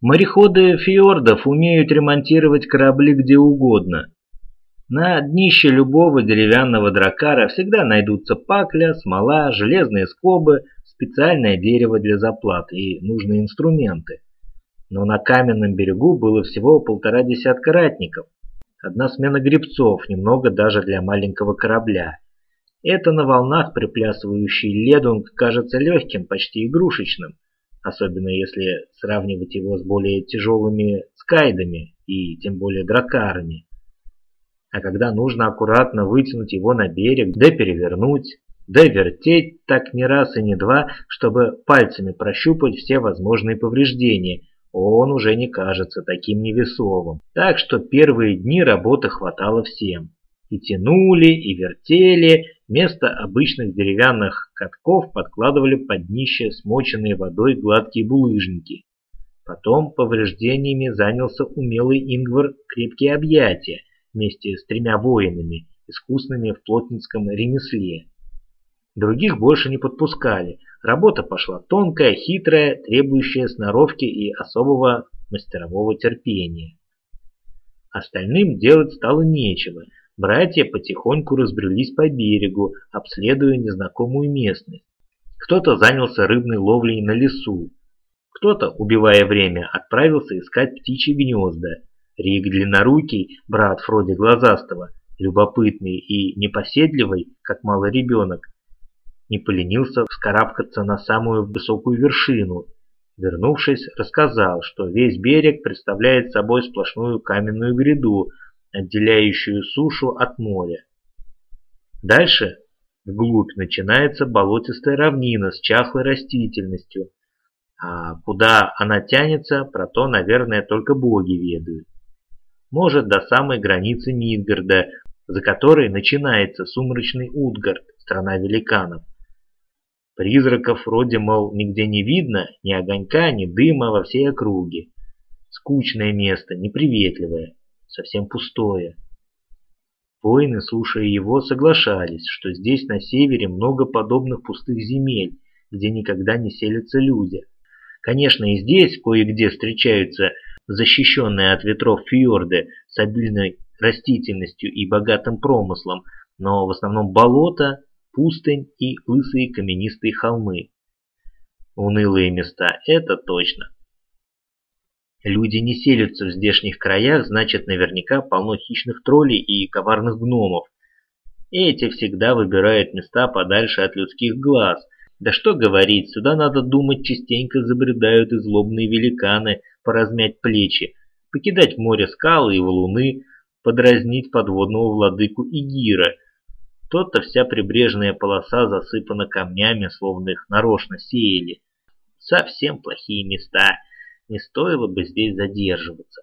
Мореходы фьордов умеют ремонтировать корабли где угодно. На днище любого деревянного дракара всегда найдутся пакля, смола, железные скобы, специальное дерево для заплат и нужные инструменты. Но на каменном берегу было всего полтора десятка ратников, одна смена гребцов, немного даже для маленького корабля. Это на волнах приплясывающий ледунг кажется легким, почти игрушечным, особенно если сравнивать его с более тяжелыми скайдами и тем более дракарами. А когда нужно аккуратно вытянуть его на берег, да перевернуть, да вертеть так не раз и не два, чтобы пальцами прощупать все возможные повреждения, он уже не кажется таким невесовым. Так что первые дни работы хватало всем. И тянули, и вертели, вместо обычных деревянных катков подкладывали под днище смоченные водой гладкие булыжники. Потом повреждениями занялся умелый Ингвар крепкие объятия вместе с тремя воинами, искусными в плотницком ремесле. Других больше не подпускали. Работа пошла тонкая, хитрая, требующая сноровки и особого мастерового терпения. Остальным делать стало нечего. Братья потихоньку разбрелись по берегу, обследуя незнакомую местность. Кто-то занялся рыбной ловлей на лесу. Кто-то, убивая время, отправился искать птичьи гнезда. Рик Длиннорукий, брат Фроди Глазастого, любопытный и непоседливый, как малый ребенок, не поленился вскарабкаться на самую высокую вершину. Вернувшись, рассказал, что весь берег представляет собой сплошную каменную гряду, отделяющую сушу от моря. Дальше, вглубь, начинается болотистая равнина с чахлой растительностью, а куда она тянется, про то, наверное, только боги ведают. Может, до самой границы Мидгарда, за которой начинается сумрачный Утгард, страна великанов. Призраков вроде, мол, нигде не видно, ни огонька, ни дыма во всей округе. Скучное место, неприветливое, совсем пустое. Воины, слушая его, соглашались, что здесь на севере много подобных пустых земель, где никогда не селятся люди. Конечно, и здесь кое-где встречаются защищенные от ветров фьорды с обильной растительностью и богатым промыслом, но в основном болото, пустынь и лысые каменистые холмы. Унылые места, это точно. Люди не селятся в здешних краях, значит наверняка полно хищных троллей и коварных гномов. Эти всегда выбирают места подальше от людских глаз. Да что говорить, сюда надо думать, частенько забредают и злобные великаны поразмять плечи, покидать море скалы и валуны, подразнить подводного владыку Игира – то-то вся прибрежная полоса засыпана камнями, словно их нарочно сеяли. Совсем плохие места, не стоило бы здесь задерживаться.